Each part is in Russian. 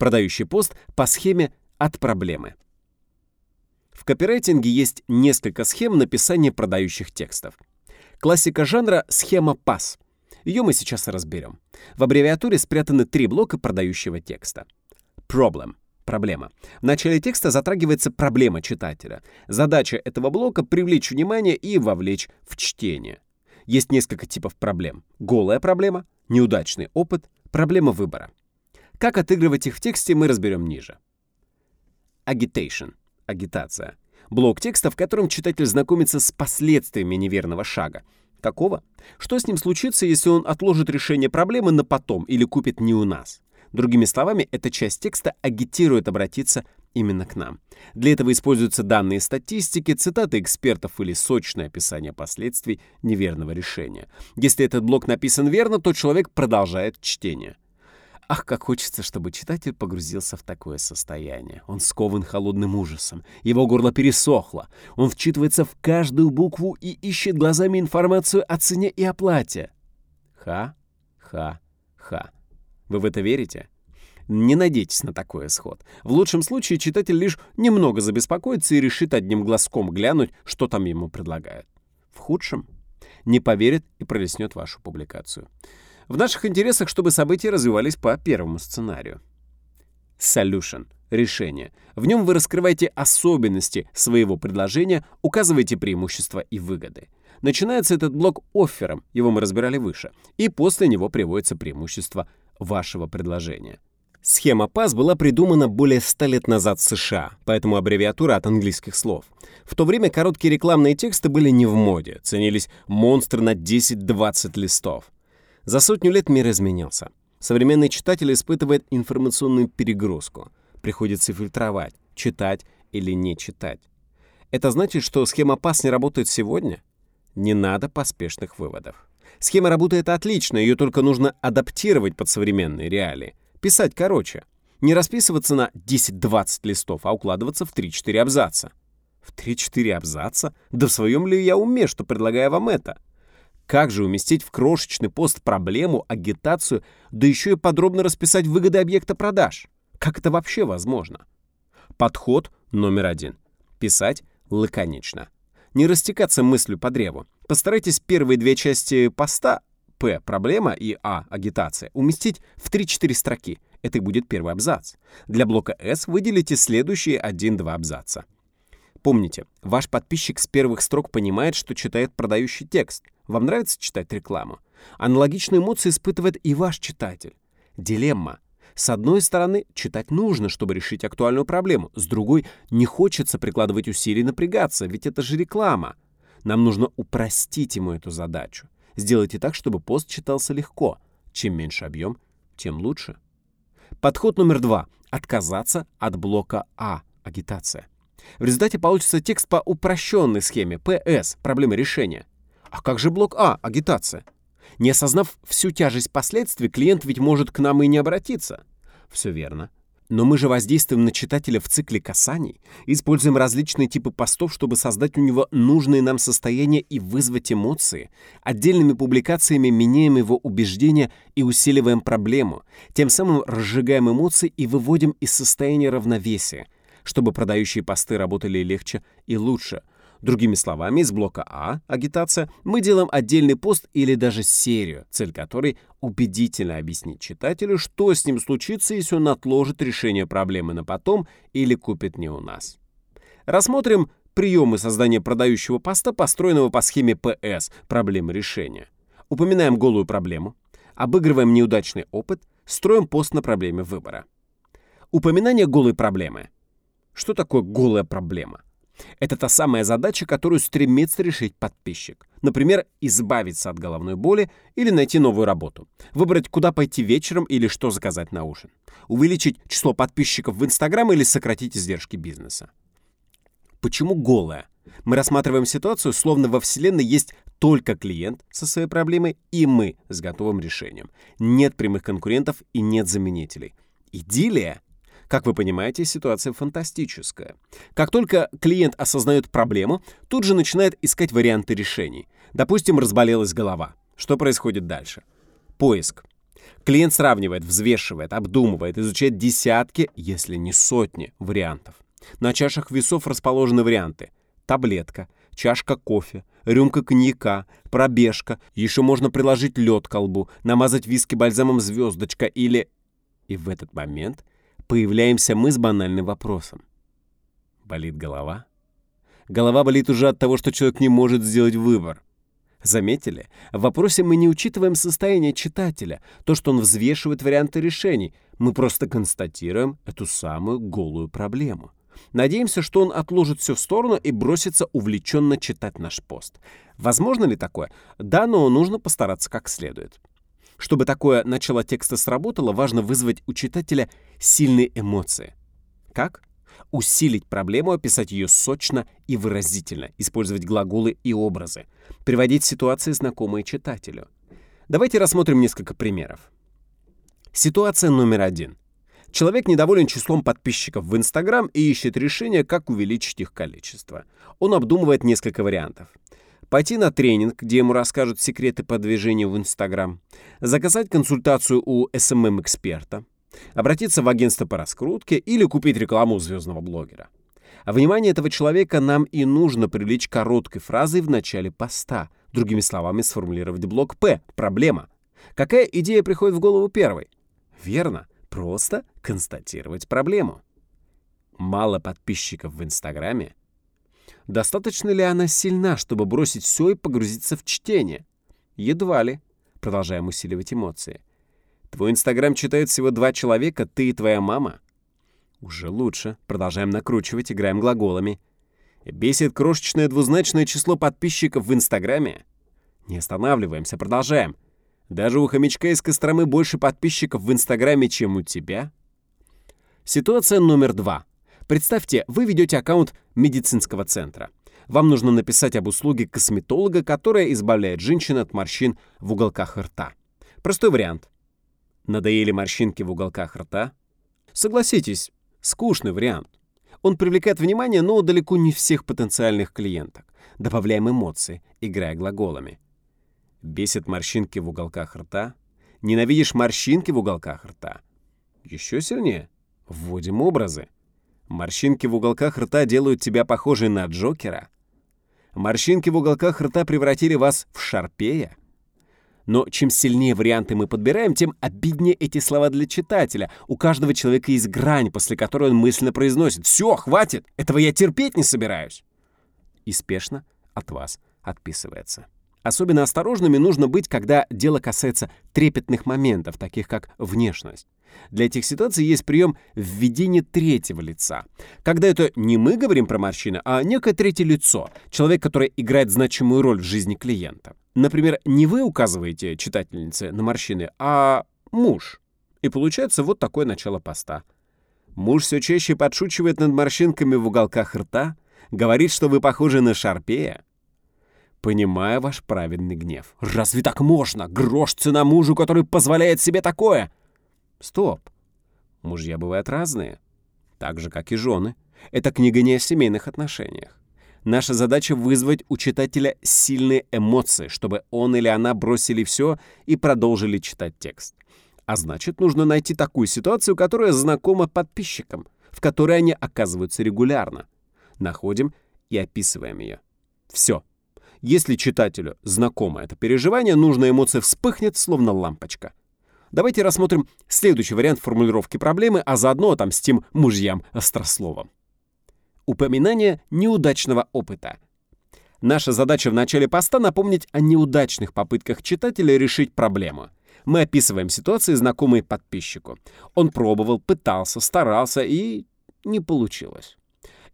Продающий пост по схеме от проблемы. В копирайтинге есть несколько схем написания продающих текстов. Классика жанра — схема PAS. Ее мы сейчас разберем. В аббревиатуре спрятаны три блока продающего текста. Problem — проблема. В начале текста затрагивается проблема читателя. Задача этого блока — привлечь внимание и вовлечь в чтение. Есть несколько типов проблем. Голая проблема, неудачный опыт, проблема выбора. Как отыгрывать их в тексте, мы разберем ниже. Agitation — агитация. Блок текста, в котором читатель знакомится с последствиями неверного шага. Какого? Что с ним случится, если он отложит решение проблемы на потом или купит не у нас? Другими словами, эта часть текста агитирует обратиться именно к нам. Для этого используются данные статистики, цитаты экспертов или сочное описание последствий неверного решения. Если этот блок написан верно, то человек продолжает чтение. Ах, как хочется, чтобы читатель погрузился в такое состояние. Он скован холодным ужасом. Его горло пересохло. Он вчитывается в каждую букву и ищет глазами информацию о цене и оплате. Ха-ха-ха. Вы в это верите? Не надейтесь на такой исход. В лучшем случае читатель лишь немного забеспокоится и решит одним глазком глянуть, что там ему предлагают. В худшем не поверит и пролеснет вашу публикацию. В наших интересах, чтобы события развивались по первому сценарию. Solution — решение. В нем вы раскрываете особенности своего предложения, указываете преимущества и выгоды. Начинается этот блок оффером, его мы разбирали выше, и после него приводится преимущество вашего предложения. Схема PAS была придумана более 100 лет назад в США, поэтому аббревиатура от английских слов. В то время короткие рекламные тексты были не в моде, ценились монстры на 10-20 листов. За сотню лет мир изменился. Современный читатель испытывает информационную перегрузку. Приходится фильтровать, читать или не читать. Это значит, что схема PAS не работает сегодня? Не надо поспешных выводов. Схема работает отлично, ее только нужно адаптировать под современные реалии. Писать короче. Не расписываться на 10-20 листов, а укладываться в 3-4 абзаца. В 3-4 абзаца? Да в своем ли я уме, что предлагаю вам это? Как же уместить в крошечный пост проблему, агитацию, да еще и подробно расписать выгоды объекта продаж? Как это вообще возможно? Подход номер один. Писать лаконично. Не растекаться мыслью по древу. Постарайтесь первые две части поста П – проблема и А – агитация уместить в 3-4 строки. Это и будет первый абзац. Для блока С выделите следующие 1-2 абзаца. Помните, ваш подписчик с первых строк понимает, что читает продающий текст – вам нравится читать рекламу? Аналогичные эмоции испытывает и ваш читатель. Дилемма. С одной стороны, читать нужно, чтобы решить актуальную проблему. С другой, не хочется прикладывать усилий напрягаться, ведь это же реклама. Нам нужно упростить ему эту задачу. Сделайте так, чтобы пост читался легко. Чем меньше объем, тем лучше. Подход номер два. Отказаться от блока А. Агитация. В результате получится текст по упрощенной схеме ПС. Проблема решения. А как же блок А, агитация? Не осознав всю тяжесть последствий, клиент ведь может к нам и не обратиться. Все верно. Но мы же воздействуем на читателя в цикле касаний, используем различные типы постов, чтобы создать у него нужные нам состояния и вызвать эмоции. Отдельными публикациями меняем его убеждения и усиливаем проблему, тем самым разжигаем эмоции и выводим из состояния равновесия, чтобы продающие посты работали легче и лучше – Другими словами, из блока А, агитация, мы делаем отдельный пост или даже серию, цель которой убедительно объяснить читателю, что с ним случится, если он отложит решение проблемы на потом или купит не у нас. Рассмотрим приемы создания продающего поста, построенного по схеме ПС – проблемы решения. Упоминаем голую проблему, обыгрываем неудачный опыт, строим пост на проблеме выбора. Упоминание голой проблемы. Что такое голая проблема? Это та самая задача, которую стремится решить подписчик. Например, избавиться от головной боли или найти новую работу. Выбрать, куда пойти вечером или что заказать на ужин. Увеличить число подписчиков в Инстаграм или сократить издержки бизнеса. Почему голая? Мы рассматриваем ситуацию, словно во Вселенной есть только клиент со своей проблемой и мы с готовым решением. Нет прямых конкурентов и нет заменителей. Идиллия как вы понимаете, ситуация фантастическая. Как только клиент осознает проблему, тут же начинает искать варианты решений. Допустим, разболелась голова. Что происходит дальше? Поиск. Клиент сравнивает, взвешивает, обдумывает, изучает десятки, если не сотни вариантов. На чашах весов расположены варианты. Таблетка, чашка кофе, рюмка коньяка, пробежка. Еще можно приложить лед к колбу, намазать виски бальзамом звездочка или... И в этот момент появляемся мы с банальным вопросом. Болит голова? Голова болит уже от того, что человек не может сделать выбор. Заметили? В вопросе мы не учитываем состояние читателя, то, что он взвешивает варианты решений. Мы просто констатируем эту самую голую проблему. Надеемся, что он отложит все в сторону и бросится увлеченно читать наш пост. Возможно ли такое? Да, но нужно постараться как следует. Чтобы такое начало текста сработало, важно вызвать у читателя сильные эмоции. Как? Усилить проблему, описать ее сочно и выразительно, использовать глаголы и образы, приводить ситуации, знакомые читателю. Давайте рассмотрим несколько примеров. Ситуация номер один. Человек недоволен числом подписчиков в Инстаграм и ищет решение, как увеличить их количество. Он обдумывает несколько вариантов. Пойти на тренинг, где ему расскажут секреты продвижения в Инстаграм. Заказать консультацию у SMM-эксперта. Обратиться в агентство по раскрутке или купить рекламу у звездного блогера. А внимание этого человека нам и нужно привлечь короткой фразой в начале поста. Другими словами, сформулировать блок «П» — проблема. Какая идея приходит в голову первой? Верно, Просто констатировать проблему. Мало подписчиков в Инстаграме? Достаточно ли она сильна, чтобы бросить все и погрузиться в чтение? Едва ли. Продолжаем усиливать эмоции. Твой Инстаграм читают всего два человека, ты и твоя мама. Уже лучше. Продолжаем накручивать, играем глаголами. Бесит крошечное двузначное число подписчиков в Инстаграме? Не останавливаемся, продолжаем. Даже у хомячка из Костромы больше подписчиков в Инстаграме, чем у тебя? Ситуация номер два. Представьте, вы ведете аккаунт медицинского центра. Вам нужно написать об услуге косметолога, которая избавляет женщин от морщин в уголках рта. Простой вариант. Надоели морщинки в уголках рта? Согласитесь, скучный вариант. Он привлекает внимание, но далеко не всех потенциальных клиенток. Добавляем эмоции, играя глаголами. Бесит морщинки в уголках рта? Ненавидишь морщинки в уголках рта? Еще сильнее. Вводим образы. Морщинки в уголках рта делают тебя похожей на Джокера. Морщинки в уголках рта превратили вас в шарпея. Но чем сильнее варианты мы подбираем, тем обиднее эти слова для читателя. У каждого человека есть грань, после которой он мысленно произносит «Все, хватит! Этого я терпеть не собираюсь!» И спешно от вас отписывается. Особенно осторожными нужно быть, когда дело касается трепетных моментов, таких как внешность. Для этих ситуаций есть прием введения третьего лица. Когда это не мы говорим про морщины, а некое третье лицо, человек, который играет значимую роль в жизни клиента. Например, не вы указываете читательнице на морщины, а муж. И получается вот такое начало поста. Муж все чаще подшучивает над морщинками в уголках рта, говорит, что вы похожи на шарпея, Понимая ваш праведный гнев. Разве так можно? Грош цена мужу, который позволяет себе такое. Стоп. Мужья бывают разные. Так же, как и жены. Эта книга не о семейных отношениях. Наша задача вызвать у читателя сильные эмоции, чтобы он или она бросили все и продолжили читать текст. А значит, нужно найти такую ситуацию, которая знакома подписчикам, в которой они оказываются регулярно. Находим и описываем ее. Все. Если читателю знакомо это переживание, нужная эмоция вспыхнет, словно лампочка. Давайте рассмотрим следующий вариант формулировки проблемы, а заодно отомстим мужьям-острословам. Упоминание неудачного опыта. Наша задача в начале поста напомнить о неудачных попытках читателя решить проблему. Мы описываем ситуации, знакомые подписчику. Он пробовал, пытался, старался и не получилось.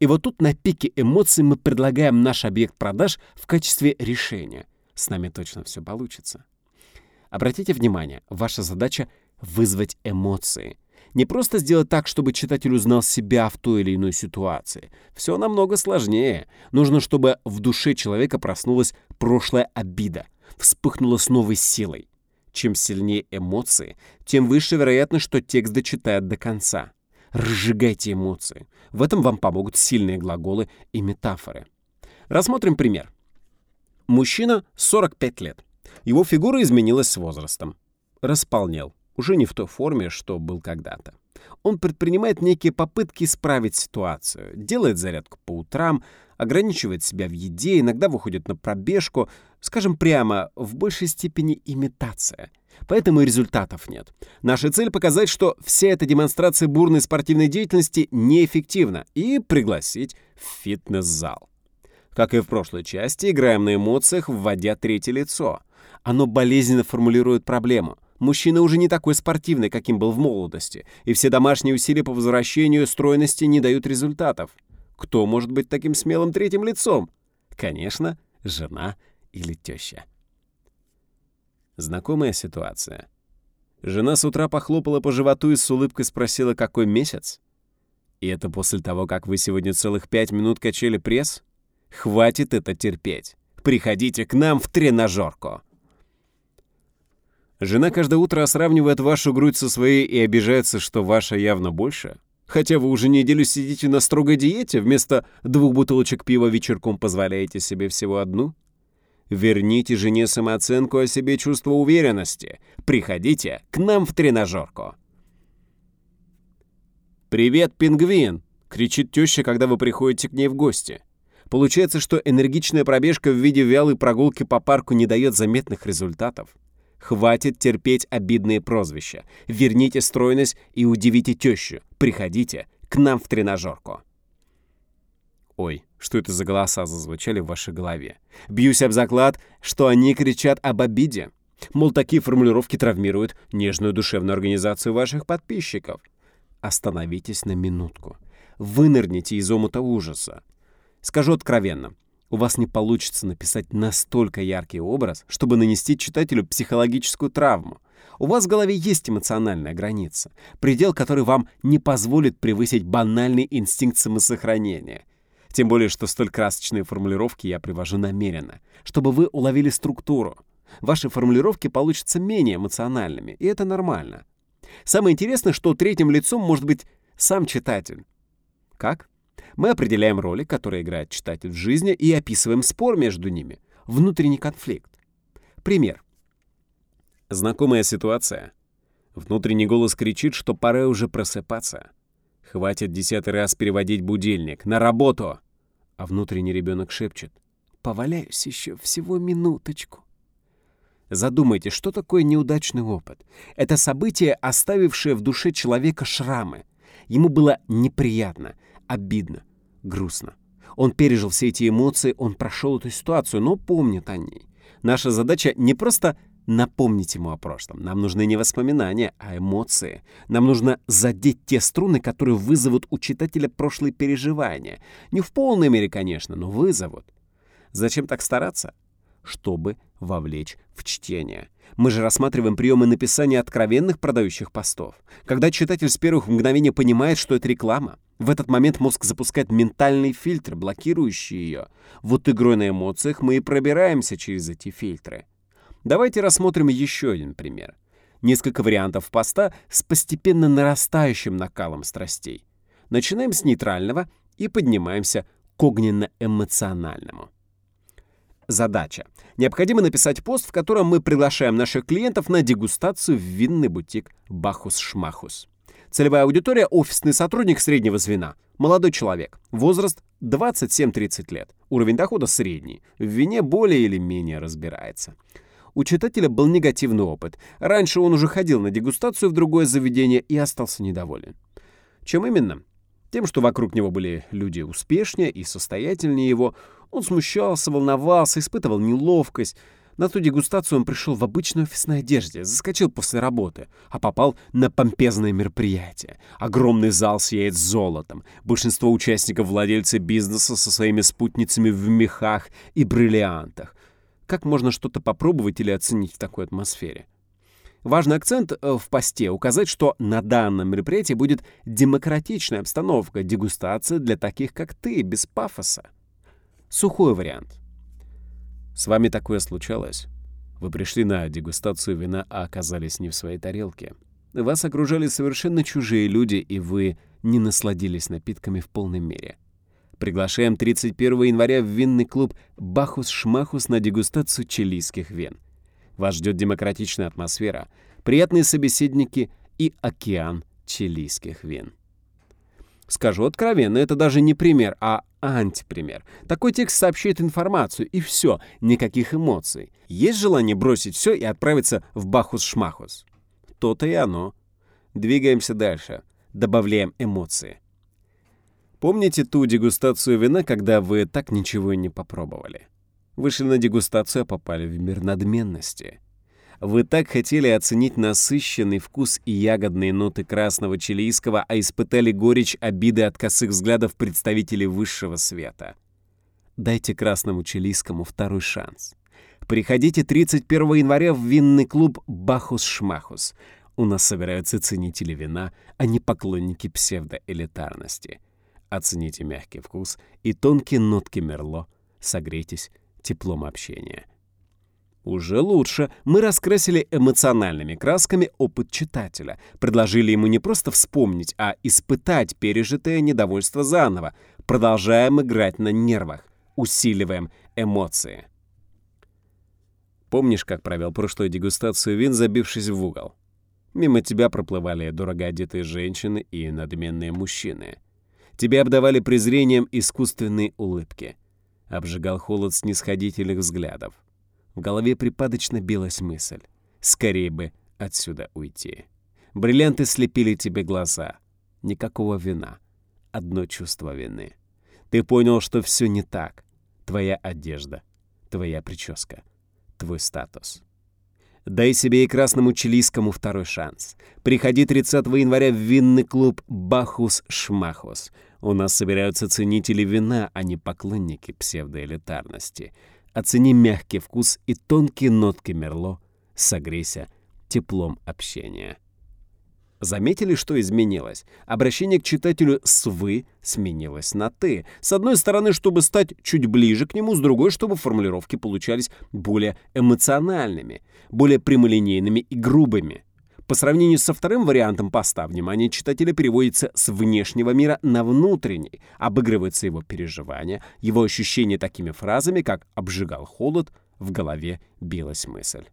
И вот тут на пике эмоций мы предлагаем наш объект продаж в качестве решения. С нами точно все получится. Обратите внимание, ваша задача — вызвать эмоции. Не просто сделать так, чтобы читатель узнал себя в той или иной ситуации. Все намного сложнее. Нужно, чтобы в душе человека проснулась прошлая обида, вспыхнула с новой силой. Чем сильнее эмоции, тем выше вероятность, что текст дочитает до конца. Разжигайте эмоции. В этом вам помогут сильные глаголы и метафоры. Рассмотрим пример. Мужчина 45 лет. Его фигура изменилась с возрастом. располнел, уже не в той форме, что был когда-то. Он предпринимает некие попытки исправить ситуацию, делает зарядку по утрам, ограничивает себя в еде, иногда выходит на пробежку, скажем прямо, в большей степени имитация. Поэтому и результатов нет. Наша цель — показать, что вся эта демонстрация бурной спортивной деятельности неэффективна, и пригласить в фитнес-зал. Как и в прошлой части, играем на эмоциях, вводя третье лицо. Оно болезненно формулирует проблему. Мужчина уже не такой спортивный, каким был в молодости, и все домашние усилия по возвращению стройности не дают результатов. Кто может быть таким смелым третьим лицом? Конечно, жена или теща. Знакомая ситуация. Жена с утра похлопала по животу и с улыбкой спросила, какой месяц? И это после того, как вы сегодня целых пять минут качали пресс? Хватит это терпеть. Приходите к нам в тренажерку. Жена каждое утро сравнивает вашу грудь со своей и обижается, что ваша явно больше. Хотя вы уже неделю сидите на строгой диете, вместо двух бутылочек пива вечерком позволяете себе всего одну? Верните жене самооценку о себе чувство уверенности. Приходите к нам в тренажерку. «Привет, пингвин!» — кричит теща, когда вы приходите к ней в гости. Получается, что энергичная пробежка в виде вялой прогулки по парку не дает заметных результатов. Хватит терпеть обидные прозвища. Верните стройность и удивите тещу. Приходите к нам в тренажерку. Ой, что это за голоса зазвучали в вашей голове? Бьюсь об заклад, что они кричат об обиде. Мол, такие формулировки травмируют нежную душевную организацию ваших подписчиков. Остановитесь на минутку. Вынырните из омута ужаса. Скажу откровенно, у вас не получится написать настолько яркий образ, чтобы нанести читателю психологическую травму. У вас в голове есть эмоциональная граница, предел, который вам не позволит превысить банальный инстинкт самосохранения. Тем более, что столь красочные формулировки я привожу намеренно, чтобы вы уловили структуру. Ваши формулировки получатся менее эмоциональными, и это нормально. Самое интересное, что третьим лицом может быть сам читатель. Как? Мы определяем роли, которые играет читатель в жизни, и описываем спор между ними, внутренний конфликт. Пример. Знакомая ситуация. Внутренний голос кричит, что пора уже просыпаться. Хватит десятый раз переводить будильник. На работу! А внутренний ребенок шепчет. Поваляюсь еще всего минуточку. Задумайтесь, что такое неудачный опыт? Это событие, оставившее в душе человека шрамы. Ему было неприятно, обидно, грустно. Он пережил все эти эмоции, он прошел эту ситуацию, но помнит о ней. Наша задача не просто напомнить ему о прошлом. Нам нужны не воспоминания, а эмоции. Нам нужно задеть те струны, которые вызовут у читателя прошлые переживания. Не в полной мере, конечно, но вызовут. Зачем так стараться? Чтобы вовлечь в чтение. Мы же рассматриваем приемы написания откровенных продающих постов. Когда читатель с первых мгновений понимает, что это реклама, в этот момент мозг запускает ментальный фильтр, блокирующий ее. Вот игрой на эмоциях мы и пробираемся через эти фильтры. Давайте рассмотрим еще один пример. Несколько вариантов поста с постепенно нарастающим накалом страстей. Начинаем с нейтрального и поднимаемся к огненно-эмоциональному. Задача. Необходимо написать пост, в котором мы приглашаем наших клиентов на дегустацию в винный бутик «Бахус-Шмахус». Целевая аудитория — офисный сотрудник среднего звена. Молодой человек. Возраст 27-30 лет. Уровень дохода средний. В вине более или менее разбирается. У читателя был негативный опыт. Раньше он уже ходил на дегустацию в другое заведение и остался недоволен. Чем именно? Тем, что вокруг него были люди успешнее и состоятельнее его. Он смущался, волновался, испытывал неловкость. На ту дегустацию он пришел в обычной офисной одежде, заскочил после работы, а попал на помпезное мероприятие. Огромный зал сияет золотом. Большинство участников владельцы бизнеса со своими спутницами в мехах и бриллиантах. Как можно что-то попробовать или оценить в такой атмосфере? Важный акцент э, в посте — указать, что на данном мероприятии будет демократичная обстановка, дегустация для таких, как ты, без пафоса. Сухой вариант — с вами такое случалось? Вы пришли на дегустацию вина, а оказались не в своей тарелке. Вас окружали совершенно чужие люди, и вы не насладились напитками в полной мере. Приглашаем 31 января в винный клуб «Бахус-Шмахус» на дегустацию чилийских вин. Вас ждет демократичная атмосфера, приятные собеседники и океан чилийских вин. Скажу откровенно, это даже не пример, а антипример. Такой текст сообщает информацию, и все, никаких эмоций. Есть желание бросить все и отправиться в Бахус-Шмахус? То-то и оно. Двигаемся дальше. Добавляем эмоции. Помните ту дегустацию вина, когда вы так ничего и не попробовали? Вышли на дегустацию, а попали в мир надменности. Вы так хотели оценить насыщенный вкус и ягодные ноты красного чилийского, а испытали горечь обиды от косых взглядов представителей высшего света. Дайте красному чилийскому второй шанс. Приходите 31 января в винный клуб «Бахус-Шмахус». У нас собираются ценители вина, а не поклонники псевдоэлитарности. Оцените мягкий вкус и тонкие нотки Мерло. Согрейтесь теплом общения. Уже лучше. Мы раскрасили эмоциональными красками опыт читателя. Предложили ему не просто вспомнить, а испытать пережитое недовольство заново. Продолжаем играть на нервах. Усиливаем эмоции. Помнишь, как провел прошлую дегустацию вин, забившись в угол? Мимо тебя проплывали дорого одетые женщины и надменные мужчины. Тебя обдавали презрением искусственные улыбки. Обжигал холод снисходительных взглядов. В голове припадочно билась мысль. Скорее бы отсюда уйти. Бриллианты слепили тебе глаза. Никакого вина. Одно чувство вины. Ты понял, что все не так. Твоя одежда, твоя прическа, твой статус. Дай себе и красному чилийскому второй шанс. Приходи 30 января в винный клуб «Бахус-Шмахус». У нас собираются ценители вина, а не поклонники псевдоэлитарности. Оцени мягкий вкус и тонкие нотки Мерло. Согрейся теплом общения. Заметили, что изменилось? Обращение к читателю с «вы» сменилось на «ты». С одной стороны, чтобы стать чуть ближе к нему, с другой, чтобы формулировки получались более эмоциональными, более прямолинейными и грубыми. По сравнению со вторым вариантом поста, внимание читателя переводится с внешнего мира на внутренний, обыгрывается его переживания, его ощущения такими фразами, как «обжигал холод», «в голове билась мысль».